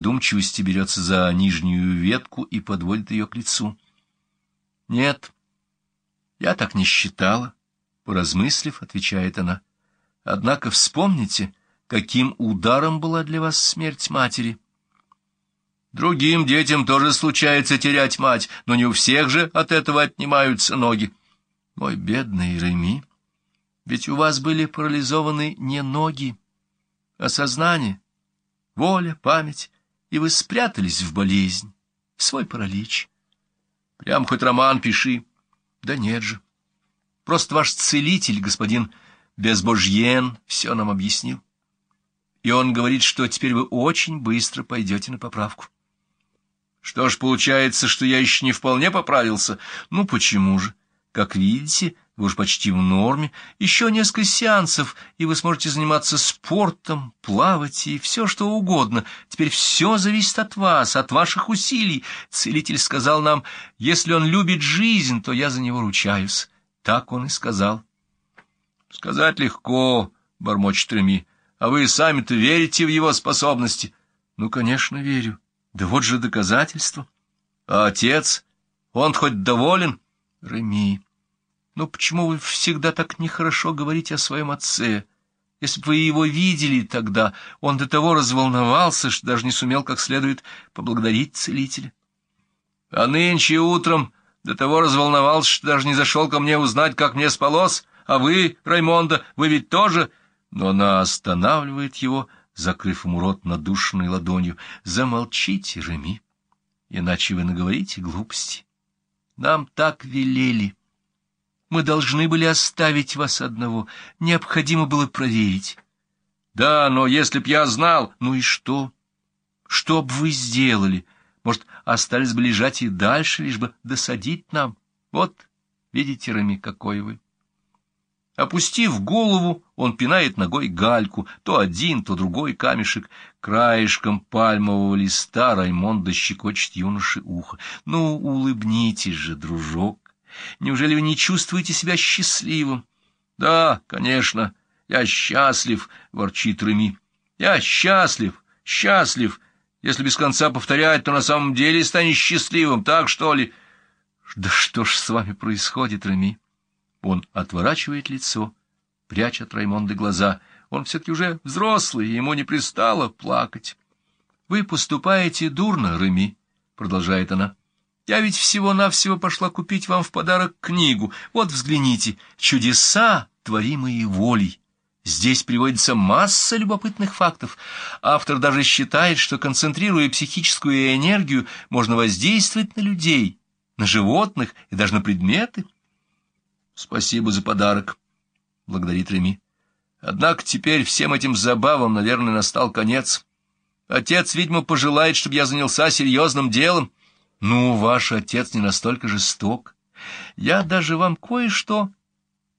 думчивости берется за нижнюю ветку и подводит ее к лицу. «Нет, я так не считала», — поразмыслив, отвечает она. «Однако вспомните, каким ударом была для вас смерть матери». Другим детям тоже случается терять мать, но не у всех же от этого отнимаются ноги. Мой бедный Реми, ведь у вас были парализованы не ноги, а сознание, воля, память, и вы спрятались в болезнь, в свой паралич. Прям хоть роман пиши. Да нет же. Просто ваш целитель, господин Безбожьен, все нам объяснил. И он говорит, что теперь вы очень быстро пойдете на поправку. Что ж, получается, что я еще не вполне поправился? Ну, почему же? Как видите, вы уж почти в норме. Еще несколько сеансов, и вы сможете заниматься спортом, плавать и все, что угодно. Теперь все зависит от вас, от ваших усилий. Целитель сказал нам, если он любит жизнь, то я за него ручаюсь. Так он и сказал. Сказать легко, — бормочет Реми, — а вы сами-то верите в его способности? Ну, конечно, верю. Да вот же доказательство. А отец, он хоть доволен? Реми, ну почему вы всегда так нехорошо говорите о своем отце? Если бы вы его видели тогда, он до того разволновался, что даже не сумел как следует поблагодарить целителя. А нынче утром до того разволновался, что даже не зашел ко мне узнать, как мне спалось. А вы, Раймонда, вы ведь тоже... Но она останавливает его, — закрыв ему рот надушенной ладонью. «Замолчите, Реми, иначе вы наговорите глупости. Нам так велели. Мы должны были оставить вас одного, необходимо было проверить». «Да, но если б я знал...» «Ну и что? Что б вы сделали? Может, остались бы лежать и дальше, лишь бы досадить нам? Вот, видите, Реми, какой вы». Опустив голову, он пинает ногой гальку, то один, то другой камешек. Краешком пальмового листа Раймонда щекочет юноше ухо. «Ну, улыбнитесь же, дружок! Неужели вы не чувствуете себя счастливым?» «Да, конечно, я счастлив», — ворчит Реми. «Я счастлив, счастлив. Если без конца повторять, то на самом деле станешь счастливым, так что ли?» «Да что ж с вами происходит, Реми?» Он отворачивает лицо, пряча от Раймонды глаза. Он все-таки уже взрослый, ему не пристало плакать. — Вы поступаете дурно, Реми, — продолжает она. — Я ведь всего-навсего пошла купить вам в подарок книгу. Вот взгляните, чудеса, творимые волей. Здесь приводится масса любопытных фактов. Автор даже считает, что, концентрируя психическую энергию, можно воздействовать на людей, на животных и даже на предметы. Спасибо за подарок, — благодарит Реми. Однако теперь всем этим забавам, наверное, настал конец. Отец, видимо, пожелает, чтобы я занялся серьезным делом. Ну, ваш отец не настолько жесток. Я даже вам кое-что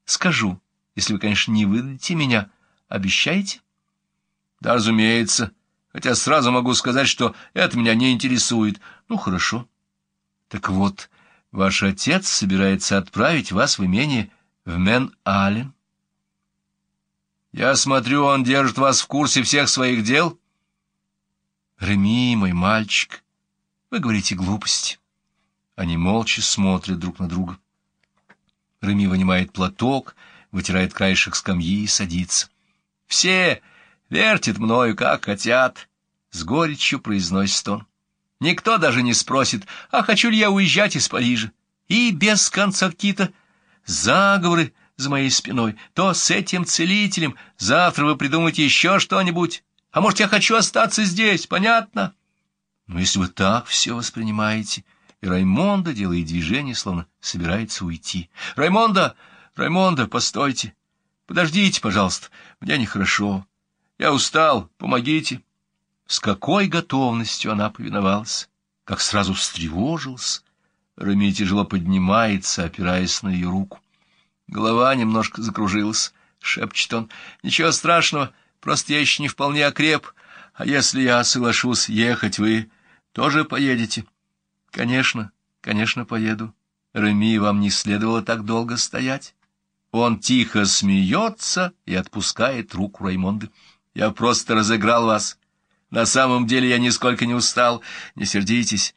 скажу, если вы, конечно, не выдадите меня. Обещаете? Да, разумеется. Хотя сразу могу сказать, что это меня не интересует. Ну, хорошо. Так вот, Ваш отец собирается отправить вас в имение в Мен-Ален. Я смотрю, он держит вас в курсе всех своих дел. Реми, мой мальчик, вы говорите глупости. Они молча смотрят друг на друга. Реми вынимает платок, вытирает краешек скамьи и садится. Все вертят мною, как хотят, — с горечью произносит он. Никто даже не спросит, а хочу ли я уезжать из Парижа. И без конца какие-то заговоры за моей спиной. То с этим целителем, завтра вы придумаете еще что-нибудь. А может, я хочу остаться здесь, понятно? Но если вы так все воспринимаете... И Раймонда делает движение, словно собирается уйти. «Раймонда! Раймонда, постойте! Подождите, пожалуйста, мне нехорошо. Я устал, помогите!» С какой готовностью она повиновалась, как сразу встревожилась. Рами тяжело поднимается, опираясь на ее руку. Голова немножко закружилась, шепчет он. Ничего страшного, просто я еще не вполне окреп. А если я соглашусь ехать, вы тоже поедете? Конечно, конечно, поеду. Рами, вам не следовало так долго стоять. Он тихо смеется и отпускает руку Раймонды. Я просто разыграл вас. На самом деле я нисколько не устал. Не сердитесь,